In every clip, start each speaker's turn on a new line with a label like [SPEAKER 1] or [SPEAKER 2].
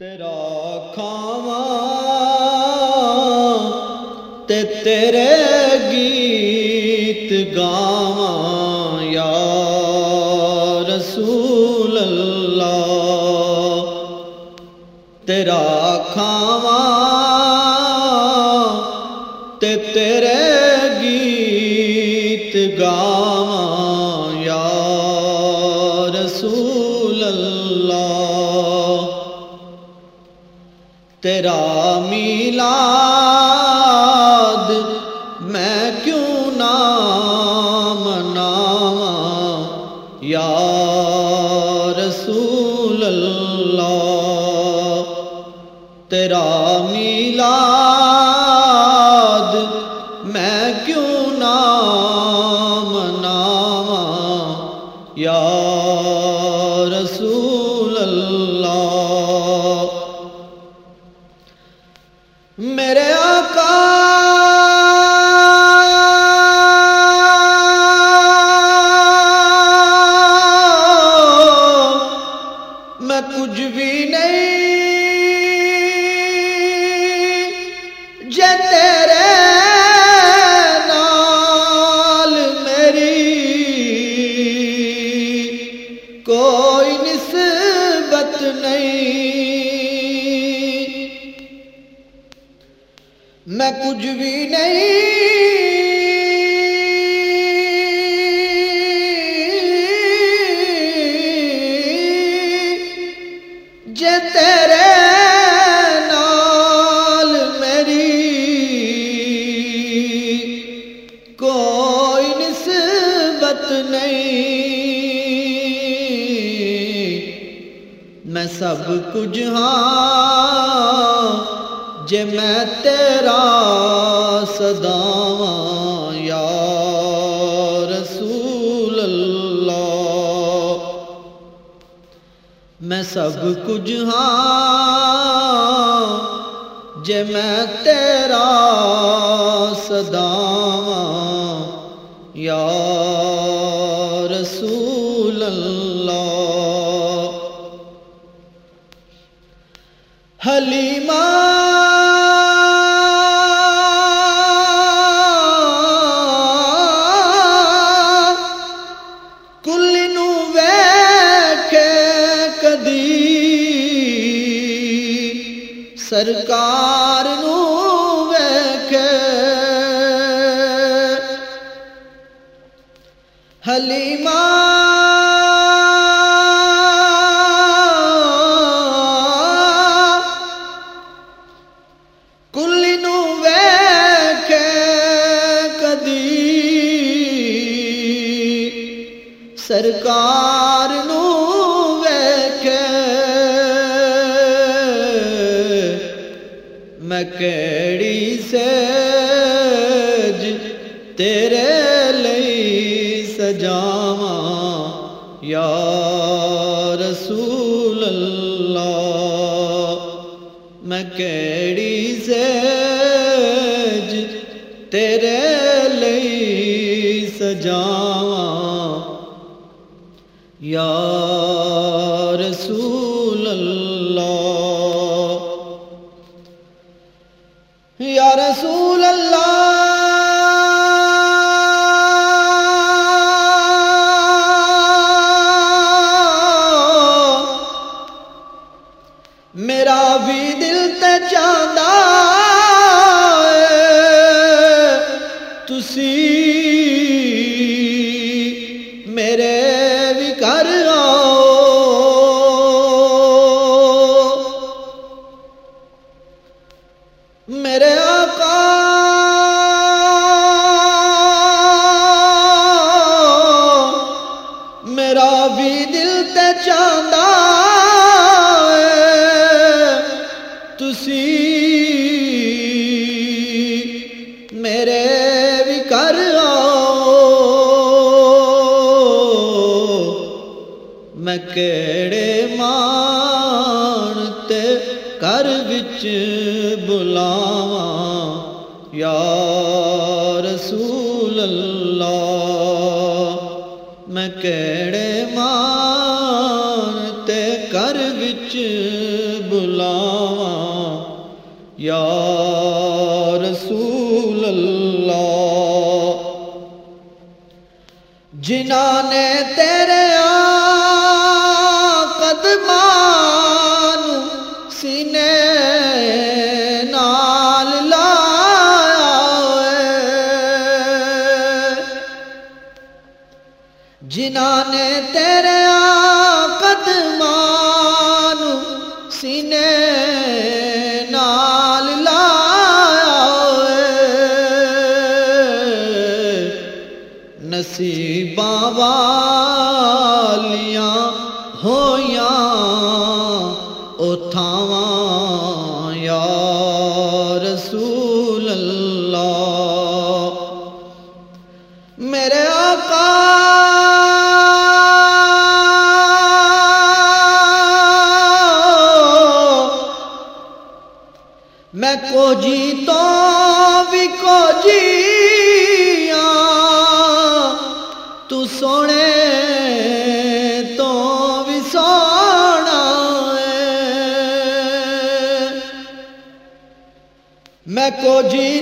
[SPEAKER 1] تیرا کھاواں تے تیرے گیت گاواں یا رسول اللہ تیرا کھاواں تے تیرے گیت گاواں یا رسول اللہ تیرا میلاد میں کیوں نہ مناواں یا رسول اللہ؟ تیرا میلاد میں کیوں نہ مناواں یا میں کچھ بھی نہیں۔ جے تیرے نال میری کوئی نسبت نہیں۔ میں سب کچھ ہاں جے میں تیرا صداواں یا رسول اللہ میں سب کچھ ہاں جے میں تیرا صداواں یا رسول اللہ حلیمہ حلیمہ کل نو ویکھے کدی سرکار نو ویکھے میں کیڑی سیج تیرے سجاواں یا رسول اللہ، میں کیڑی سیج تیرے لئی سجاواں۔ یا رسول اللہ، یا رسول اللہ میرا بھی دل تے چاندہ گڑے مان تے گھر وچ بلاواں یا رسول اللہ میں کیڑے مان تے گھر وچ بلاواں یا رسول اللہ جنہاں نے تیرے میں تیرے قدمان سینے نال لایا نصیباں والیاں تو سونے تو بھی سونا ہے میں کو جی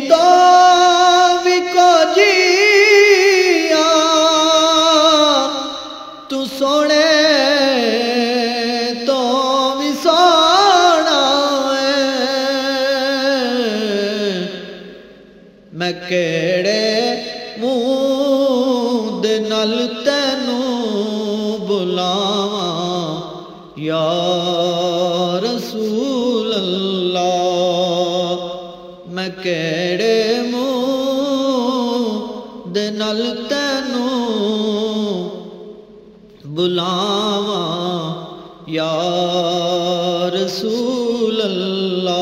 [SPEAKER 1] ਦੇ ਨਾਲ ਤੈਨੂੰ ਬੁਲਾਵਾਂ ਯਾ ਰਸੂਲ ਅੱਲਾ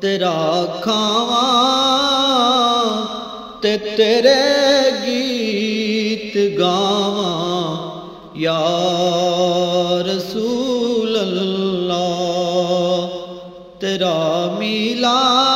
[SPEAKER 1] ਤੇਰਾ ਖਾਵਾਂ ਤੇ ਤੇਰੇ ਗੀਤ ਗਾਵਾਂ ਯਾ ਰਸੂਲ ਅੱਲਾ ਤੇਰਾ ਮੀਲਾਦ